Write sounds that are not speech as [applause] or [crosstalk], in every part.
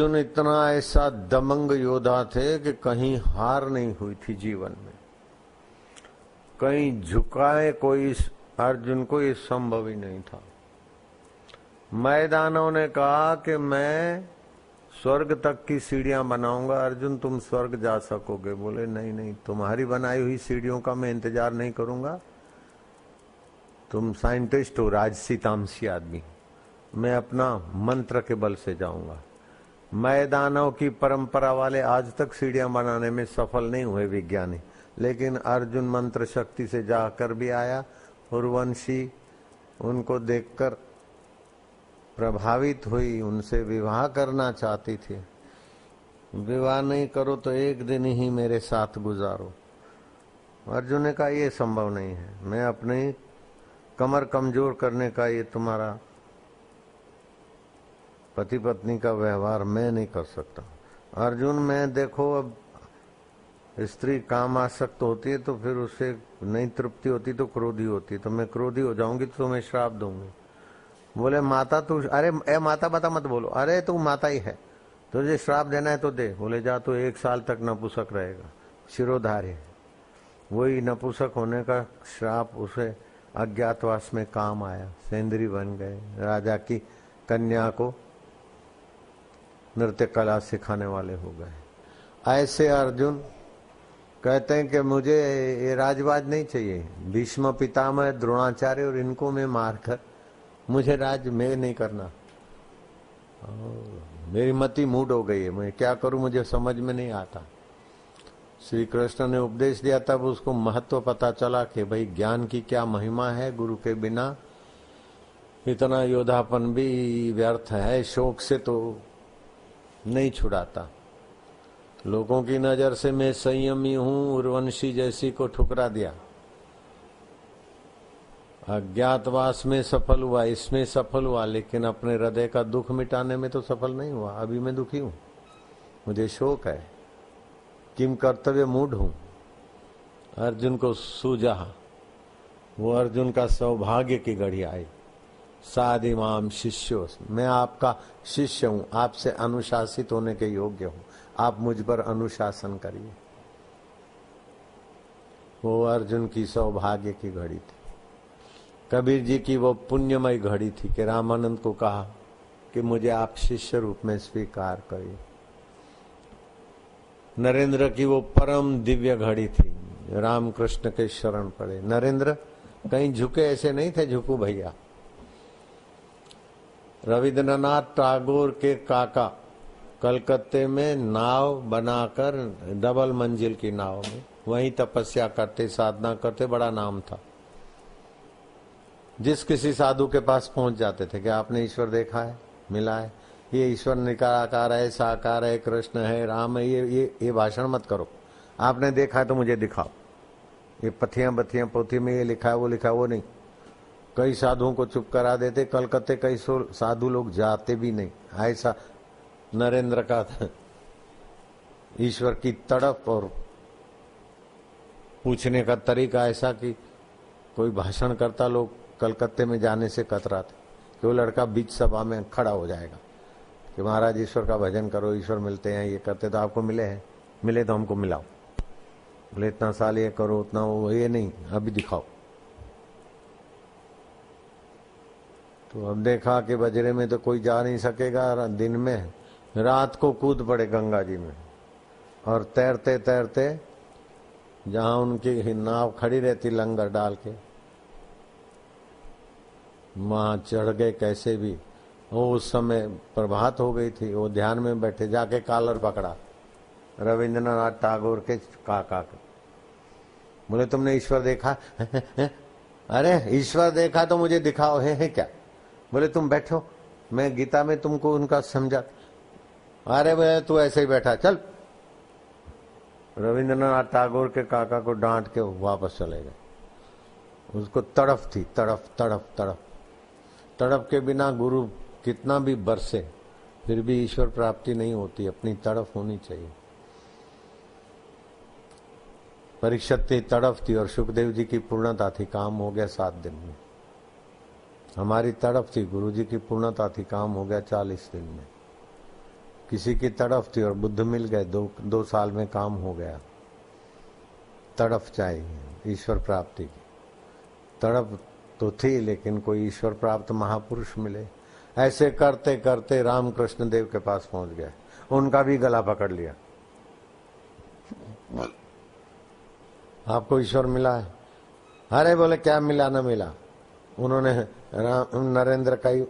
अर्जुन इतना ऐसा दमंग योद्धा थे कि कहीं हार नहीं हुई थी जीवन में। कहीं झुकाए कोई अर्जुन को ये संभव ही नहीं था। मैदानों ने कहा कि मैं स्वर्ग तक की सीढ़ियाँ बनाऊँगा, अर्जुन तुम स्वर्ग जा सकोगे। बोले, नहीं नहीं, तुम्हारी बनाई हुई सीढ़ियों का मैं इंतज़ार नहीं करूँगा। तुम साइंटिस्ट हो राजसी तामसी आदमी। मैं अपना मंत्र के बल से जाऊँगा। मैदानों की परंपरा वाले आज तक सीढ़ियाँ बनाने में सफल नहीं हुए विज्ञानी। लेकिन अर्जुन मंत्र शक्ति से जाकर भी आया। उर्वंशी उनको देखकर प्रभावित हुई, उनसे विवाह करना चाहती थी। विवाह नहीं करो तो एक दिन ही मेरे साथ गुजारो। अर्जुन ने कहा, ये संभव नहीं है। मैं अपने कमर कमज़ोर करने का ये तुम्हारा पति पत्नी का व्यवहार मैं नहीं कर सकता। अर्जुन, मैं देखो, अब स्त्री काम आसक्त होती है तो फिर उसे नहीं तृप्ति होती तो क्रोधी होती तो मैं क्रोधी हो जाऊँगी तो मैं श्राप दूँगी। बोले, माता, तू अरे, ए, माता बता मत बोलो। अरे, तू माता ही है। तुझे श्राप देना है तो दे। बोले, जा तो एक साल तक नपुसक रहेगा। शिरोधार्य वही नपुसक होने का श्राप उसे अज्ञातवास में काम आया। सेंद्री बन गए। राजा की कन्या को नृत्य कला सिखाने वाले हो गए। ऐसे अर्जुन कहते हैं कि मुझे ये राजवाज नहीं चाहिए। भीष्म पितामह, द्रोणाचार्य और इनको मैं मारकर मुझे राज में नहीं करना। मेरी मति मूड हो गई है। मैं क्या करूँ, मुझे समझ में नहीं आता। श्री कृष्ण ने उपदेश दिया, तब उसको महत्व पता चला कि भाई ज्ञान की क्या महिमा है गुरु के बिना। इतना योद्धापन भी व्यर्थ है। शोक से तो नहीं छुड़ाता। लोगों की नज़र से मैं संयमी हूँ, उर्वंशी जैसी को ठुकरा दिया। अज्ञातवास में सफल हुआ, इसमें सफल हुआ, लेकिन अपने हृदय का दुख मिटाने में तो सफल नहीं हुआ। अभी मैं दुखी हूँ। मुझे शोक है। किम कर्तव्य मूड हूँ। अर्जुन को सूझा। वो अर्जुन का सौभाग्य की घड़ी आई। सादिमाम शिष्यो मैं आपका शिष्य हूँ। आपसे अनुशासित होने के योग्य हूँ। आप मुझ पर अनुशासन करिए। वो अर्जुन की सौभाग्य की घड़ी थी। कबीर जी की वो पुण्यमय घड़ी थी कि रामानंद को कहा कि मुझे आप शिष्य रूप में स्वीकार करिए। नरेंद्र की वो परम दिव्य घड़ी थी। रामकृष्ण के शरण पड़े। नरेंद्र, कहीं झुके ऐसे नहीं थे? झुकू भैया। रविन्द्रनाथ टागोर के काका, कलकत्ते में नाव बनाकर डबल मंजिल की नाव में, वहीं तपस्या करते, साधना करते, बड़ा नाम था। जिस किसी साधु के पास पहुँच जाते थे कि आपने ईश्वर देखा है? मिला है? ये ईश्वर निकाराकार है, साकार है, कृष्ण है, राम है, ये ये ये भाषण मत करो। आपने देखा है तो मुझे दिखाओ। ये पथियाँ बथियाँ पोथी में ये लिखा है, वो लिखा है, वो नहीं। कई साधुओं को चुप करा देते, कलकत्ते कई साधु लोग जाते भी नहीं। ऐसा नरेंद्र का ईश्वर की तड़प और पूछने का तरीका ऐसा कि कोई भाषण करता लोग कलकत्ते में जाने से कतरा थे कि वो लड़का बीच सभा में खड़ा हो जाएगा। कि महाराज, ईश्वर का भजन करो, ईश्वर मिलते हैं, ये करते तो आपको मिले हैं। मिले तो हमको मिलाओ। बोले, इतना साल ये करो, उतना वो, ये नहीं, अभी दिखाओ। तो अब देखा कि बजरे में तो कोई जा नहीं सकेगा दिन में रात को कूद पड़े गंगा जी में। और तैरते तैरते जहाँ उनकी नाव खड़ी रहती लंगर डाल के वहाँ चढ़ गए कैसे भी। वो उस समय प्रभात हो गई थी वो ध्यान में बैठे जाके कालर पकड़ा रविंद्रनाथ टागोर के काका के। बोले तुमने ईश्वर देखा? [laughs] अरे ईश्वर देखा तो मुझे दिखाओ है, है क्या? बोले, तुम बैठो, मैं गीता में तुमको उनका समझा अरे भाई तू ऐसे ही बैठा, चल। रविंद्रनाथ टागोर के काका को डांट के वापस चले गए। उसको तड़फ थी तड़फ तड़फ तड़फ तड़प के बिना गुरु कितना भी बरसे, फिर भी ईश्वर प्राप्ति नहीं होती, अपनी तड़फ होनी चाहिए। परीक्षित थी तड़फ थी और सुखदेव जी की पूर्णता थी, काम हो गया सात दिन में। हमारी तड़फ थी गुरु जी की पूर्णता थी, काम हो गया चालीस दिन में। किसी की तड़फ थी और बुद्ध मिल गए, दो दो साल में काम हो गया। तड़फ चाहिए, ईश्वर प्राप्ति की। तड़प तो थी, लेकिन कोई ईश्वर प्राप्त महापुरुष मिले। ऐसे करते करते रामकृष्ण देव के पास पहुँच गए। उनका भी गला पकड़ लिया। आपको ईश्वर मिला है? अरे बोले, क्या मिला, ना मिला? उन्होंने राम, नरेंद्र का ही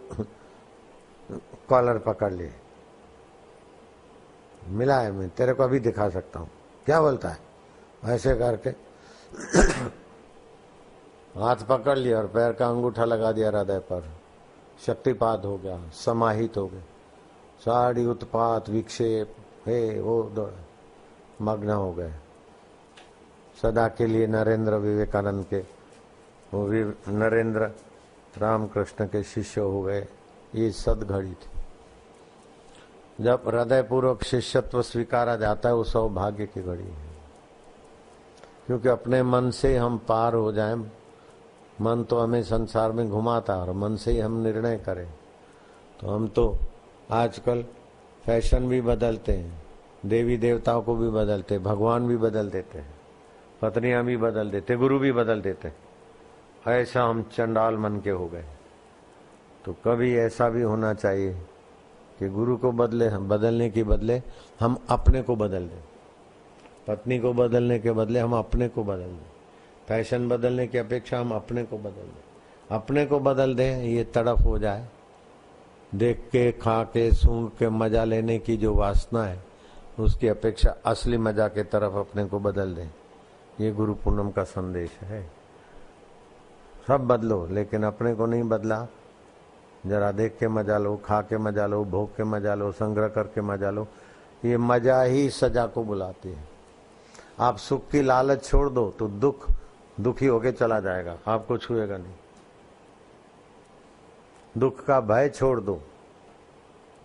कॉलर पकड़ लिए। मिला है मैं, तेरे को अभी दिखा सकता हूँ। क्या बोलता है? ऐसे करके हाथ पकड़ लिया और पैर का अंगूठा लगा दिया हृदय पर। शक्तिपात हो गया, समाहित हो गए साड़ी उत्पात, विक्षेप, हे, वो मग्न हो गए। सदा के लिए नरेंद्र विवेकानंद के वो नरेंद्र रामकृष्ण के शिष्य हो गए। ये सदघड़ी थी। जब हृदय पूर्वक शिष्यत्व स्वीकारा जाता है, वो सौभाग्य की घड़ी है। क्योंकि अपने मन से हम पार हो जाएँ, मन तो हमें संसार में घुमाता और मन से ही हम निर्णय करें। तो हम तो आजकल फ़ैशन भी बदलते हैं, देवी देवताओं को भी बदलते भगवान भी बदल देते हैं, पत्नियाँ भी बदल देते गुरु भी बदल देते ऐसा हम चंडाल मन के हो गए। तो कभी ऐसा भी होना चाहिए कि गुरु को बदले हम बदलने के बदले हम अपने को बदल दें। पत्नी को बदलने के बदले हम अपने को बदल दें। फ़ैशन बदलने की अपेक्षा हम अपने को बदल दें। अपने को बदल दें, ये तड़प हो जाए। देख के, खा के, सूंघ के, मज़ा लेने की जो वासना है, उसकी अपेक्षा असली मज़ा के तरफ़ अपने को बदल दें। ये गुरु पूनम का संदेश है। सब बदलो, लेकिन अपने को नहीं बदला। जरा देख के मज़ा लो, खा के मज़ा लो, भोग के मज़ा लो, संग्रह करके मज़ा लो। ये मज़ा ही सजा को बुलाती है। आप सुख की लालच छोड़ दो तो दुख, दुखी होके चला जाएगा आपको छुएगा नहीं। दुख का भय छोड़ दो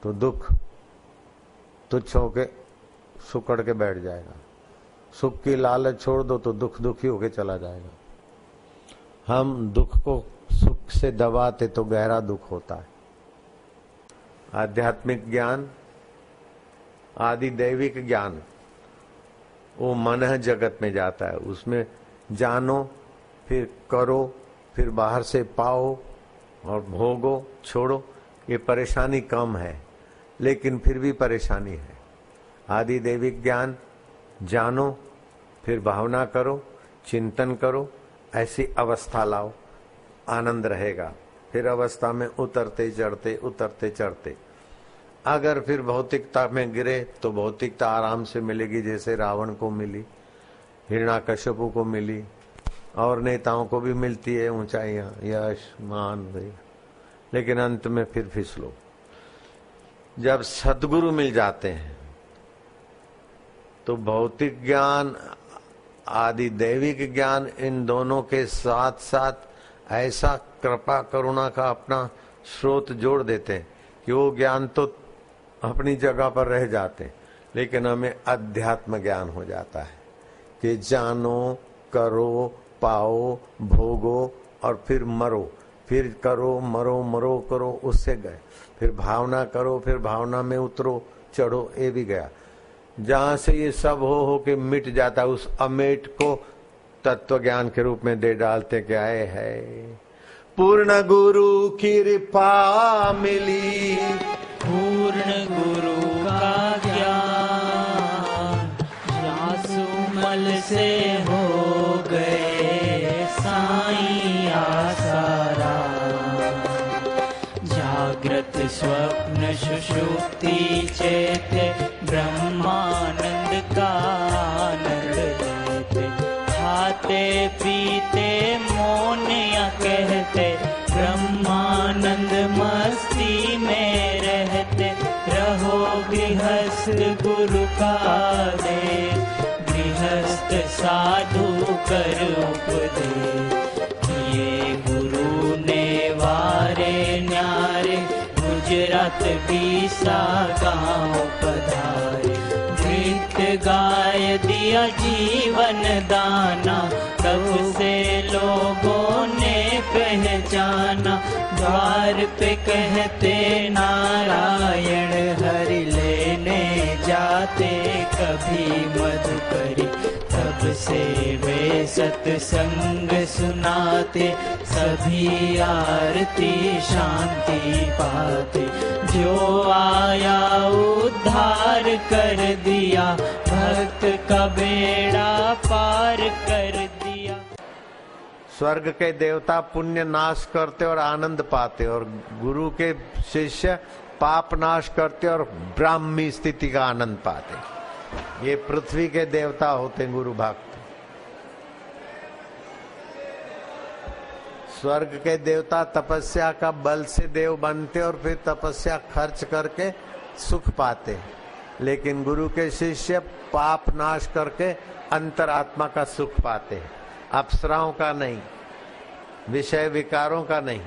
तो दुख तुच्छ होके सुकड़ के बैठ जाएगा। सुख की लालच छोड़ दो तो दुख दुखी होके चला जाएगा। हम दुख को सुख से दबाते तो गहरा दुख होता है। आध्यात्मिक ज्ञान, आदि दैविक ज्ञान, वो मन जगत में जाता है। उसमें जानो, फिर करो, फिर बाहर से पाओ और भोगो, छोड़ो, ये परेशानी कम है, लेकिन फिर भी परेशानी है। आदि दैविक ज्ञान, जानो, फिर भावना करो, चिंतन करो ऐसी अवस्था लाओ, आनंद रहेगा। फिर अवस्था में उतरते चढ़ते उतरते चढ़ते। अगर फिर भौतिकता में गिरे तो भौतिकता आराम से मिलेगी, जैसे रावण को मिली हिरणा कश्यपु को मिली, और नेताओं को भी मिलती है ऊंचाइयाँ, यश, मान लेकिन अंत में फिर फिसलो। जब सदगुरु मिल जाते हैं तो भौतिक ज्ञान आदि दैविक ज्ञान इन दोनों के साथ साथ ऐसा कृपा करुणा का अपना स्रोत जोड़ देते कि वो ज्ञान तो अपनी जगह पर रह जाते लेकिन हमें अध्यात्म ज्ञान हो जाता है कि जानो, करो, पाओ, भोगो और फिर मरो, फिर करो, मरो मरो, करो, उससे गए। फिर भावना करो, फिर भावना में उतरो, चढ़ो, ये भी गया। जहाँ से ये सब हो हो के मिट जाता उस अमेट को तत्व ज्ञान के रूप में दे डालते क्या है पूर्ण गुरु कृपा मिली। पूर्ण गुरु पीसा गाँव पधारे नृत्य गाय दिया जीवन दाना तब से लोगों ने पहचाना। द्वार पे कहते नारायण हरि लेने जाते कभी मधुकर। सत्संग सुनाते, सभी आरती शांति पाते। जो आया उद्धार कर दिया, भक्त का बेड़ा पार कर दिया। स्वर्ग के देवता पुण्य नाश करते और आनंद पाते और गुरु के शिष्य पाप नाश करते और ब्राह्मी स्थिति का आनंद पाते। ये पृथ्वी के देवता होते गुरु भक्त। स्वर्ग के देवता तपस्या का बल से देव बनते और फिर तपस्या खर्च करके सुख पाते। लेकिन गुरु के शिष्य पाप नाश करके अंतरात्मा का सुख पाते। अप्सराओं का नहीं, विषय विकारों का नहीं,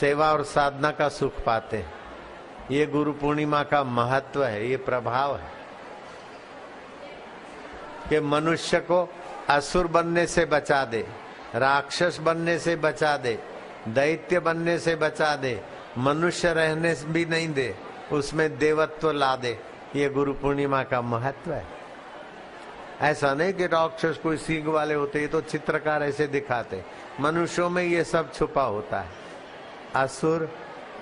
सेवा और साधना का सुख पाते। ये गुरु पूर्णिमा का महत्व है, ये प्रभाव है। कि मनुष्य को असुर बनने से बचा दे, राक्षस बनने से बचा दे, दैत्य बनने से बचा दे, मनुष्य रहने भी नहीं दे, उसमें देवत्व ला दे। ये गुरु पूर्णिमा का महत्व है। ऐसा नहीं कि राक्षस कोई सींग वाले होते, ये तो चित्रकार ऐसे दिखाते। मनुष्यों में ये सब छुपा होता है। असुर,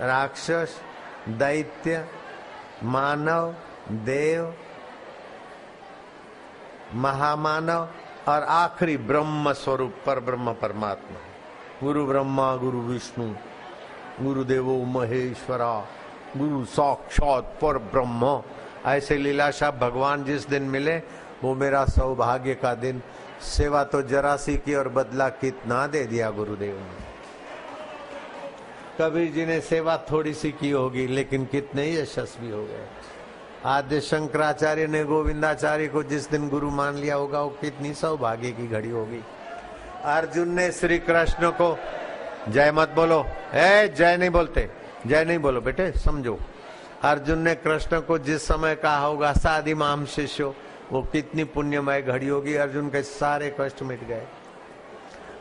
राक्षस, दैत्य, मानव, देव महामानव और आखिरी ब्रह्म स्वरूप पर ब्रह्म परमात्मा। गुरु ब्रह्मा, गुरु विष्णु, गुरुदेवो महेश्वरा, गुरु साक्षात पर ब्रह्म। ऐसे लीलाशाह भगवान जिस दिन मिले, वो मेरा सौभाग्य का दिन। सेवा तो जरा सी की और बदला कितना दे दिया गुरुदेव ने। कबीर जी ने सेवा थोड़ी सी की होगी, लेकिन कितने यशस्वी हो गए। आद्य शंकराचार्य ने गोविंदाचार्य को जिस दिन गुरु मान लिया होगा, वो कितनी सौभाग्य की घड़ी होगी। अर्जुन ने श्री कृष्ण को, जय मत बोलो। ए, जय नहीं बोलते। जय नहीं बोलो बेटे, समझो। अर्जुन ने कृष्ण को जिस समय कहा होगा, सादी माम शिष्यो, वो कितनी पुण्यमय घड़ी होगी। अर्जुन के सारे कष्ट मिट गए।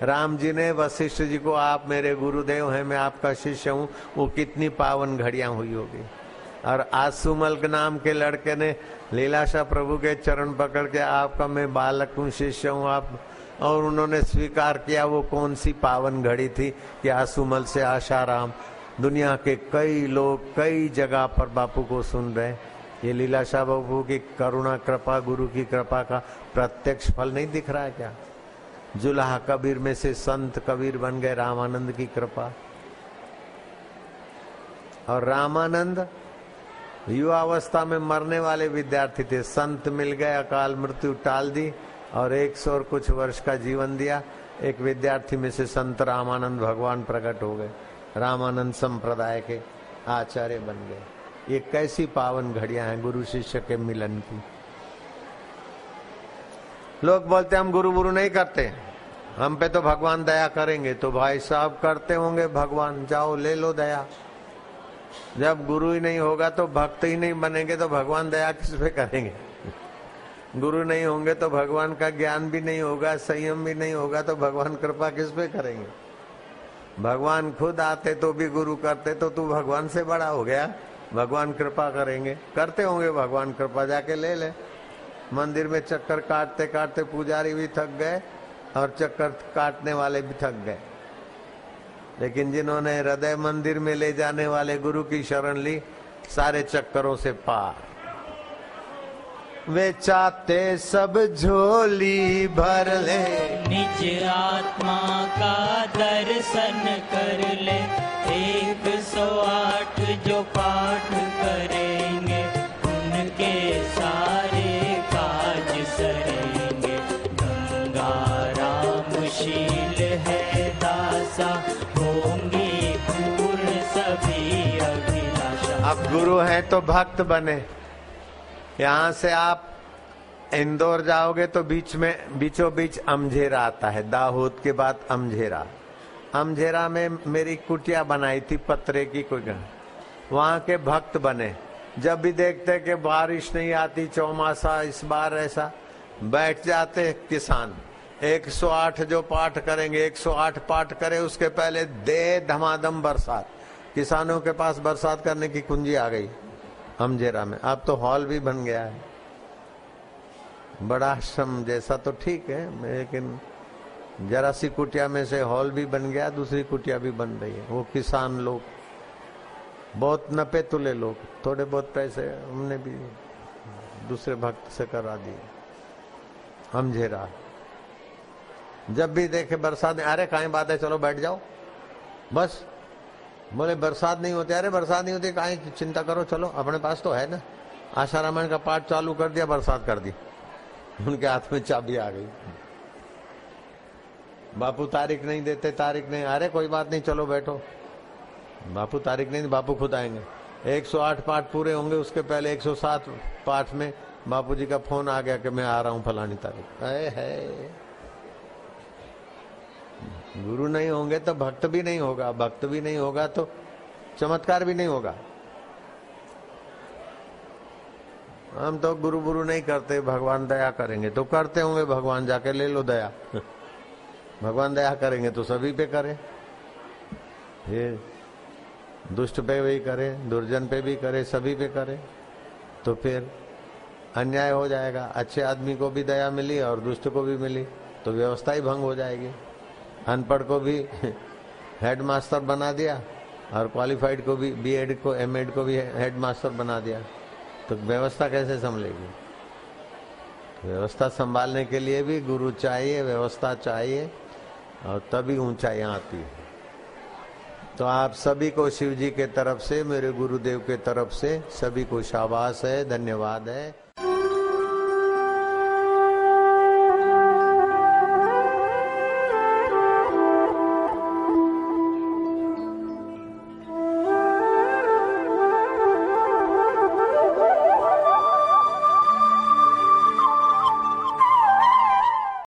राम जी ने वशिष्ठ जी को, आप मेरे गुरुदेव हैं, मैं आपका शिष्य हूँ, वो कितनी पावन घड़ियाँ हुई होगी। और आसुमल नाम के लड़के ने लीलाशाह प्रभु के चरण पकड़ के आपका मैं बालक हूँ, शिष्य हूँ, आप और उन्होंने स्वीकार किया, वो कौन सी पावन घड़ी थी कि आसुमल से आशाराम। दुनिया के कई लोग, कई जगह पर बापू को सुन रहे ये लीलाशाह बाबू की करुणा, कृपा, गुरु की कृपा का प्रत्यक्ष फल नहीं दिख रहा है क्या? जुलाहा कबीर में से संत कबीर बन गए, रामानंद की कृपा। और रामानंद युवा अवस्था में मरने वाले विद्यार्थी थे। संत मिल गए, अकाल मृत्यु टाल दी और एक सौ और कुछ वर्ष का जीवन दिया। एक विद्यार्थी में से संत रामानंद भगवान प्रकट हो गए। रामानंद संप्रदाय के आचार्य बन गए। ये कैसी पावन घड़ियाँ हैं गुरु शिष्य के मिलन की। लोग बोलते हम गुरु गुरु नहीं करते। हम पे तो भगवान दया करेंगे। तो भाई साहब करते होंगे, भगवान जाओ, ले लो दया। जब गुरु ही नहीं होगा तो भक्त ही नहीं बनेंगे तो भगवान दया किस पे करेंगे? गुरु नहीं होंगे तो भगवान का ज्ञान भी नहीं होगा, संयम भी नहीं होगा तो भगवान कृपा किस पे करेंगे? भगवान खुद आते तो भी गुरु करते तो तू भगवान से बड़ा हो गया। भगवान कृपा करेंगे। करते होंगे भगवान कृपा, जाके ले ले। मंदिर में चक्कर काटते काटते पुजारी भी थक गए और चक्कर काटने वाले भी थक गए। लेकिन जिन्होंने हृदय मंदिर में ले जाने वाले गुरु की शरण ली, सारे चक्करों से पार। वे चाहते सब झोली भर ले। निज आत्मा का दर्शन कर ले। एक सौ आठ जो पाठ गुरु हैं तो भक्त बने। यहाँ से आप इंदौर जाओगे तो बीच में बीचों बीच अमझेरा आता है। दाहोद के बाद अमझेरा। अमझेरा में मेरी कुटिया बनाई थी, पत्रे की कोई वहाँ के भक्त बने। जब भी देखते कि बारिश नहीं आती, चौमासा, इस बार ऐसा, बैठ जाते किसान। 108 जो पाठ करेंगे 108 पाठ करे, उसके पहले दे धमाधम बरसात। किसानों के पास बरसात करने की कुंजी आ गई अमजेरा में। अब तो हॉल भी बन गया है। बड़ा आश्रम जैसा तो ठीक है, लेकिन जरा सी कुटिया में से हॉल भी बन गया, दूसरी कुटिया भी बन रही है। वो किसान लोग, बहुत नपे तुले लोग, थोड़े बहुत पैसे हमने भी दूसरे भक्त से करा दिए। हम झेरा जब भी देखे बरसात, अरे कहीं बात है चलो बैठ जाओ। बस। बोले, बरसात नहीं होती। अरे, बरसात नहीं होती, कहीं? चिंता करो, चलो, अपने पास तो है ना। आशा रामायण का पाठ चालू कर दिया, बरसात कर दी। उनके हाथ में चाबी आ गई। बापू, तारीख नहीं देते, तारीख नहीं। अरे, कोई बात नहीं, चलो बैठो। बापू, तारीख नहीं, बापू खुद आएँगे। 108 पाठ पूरे होंगे, उसके पहले 107 पाठ में बापू जी का फ़ोन आ गया कि मैं आ रहा हूँ फलानी तारीख। अरे है। गुरु नहीं होंगे तो भक्त भी नहीं होगा, भक्त भी नहीं होगा तो चमत्कार भी नहीं होगा। हम तो गुरु गुरु नहीं करते, भगवान दया करेंगे तो करते होंगे, भगवान जाके ले लो दया। भगवान दया करेंगे तो सभी पे करें ये दुष्ट पे भी करे, दुर्जन पे भी करे, सभी पे करे तो फिर अन्याय हो जाएगा। अच्छे आदमी को भी दया मिली और दुष्ट को भी मिली तो व्यवस्था ही भंग हो जाएगी। अनपढ़ को भी हेड मास्टर बना दिया और क्वालिफाइड को भी बीएड को एमएड को भी हेड मास्टर बना दिया। तो व्यवस्था कैसे संभलेगी? व्यवस्था संभालने के लिए भी गुरु चाहिए, व्यवस्था चाहिए और तभी ऊंचाइयाँ आती है। तो आप सभी को शिव जी के तरफ़ से, मेरे गुरुदेव के तरफ़ से सभी को शाबाश है, धन्यवाद है।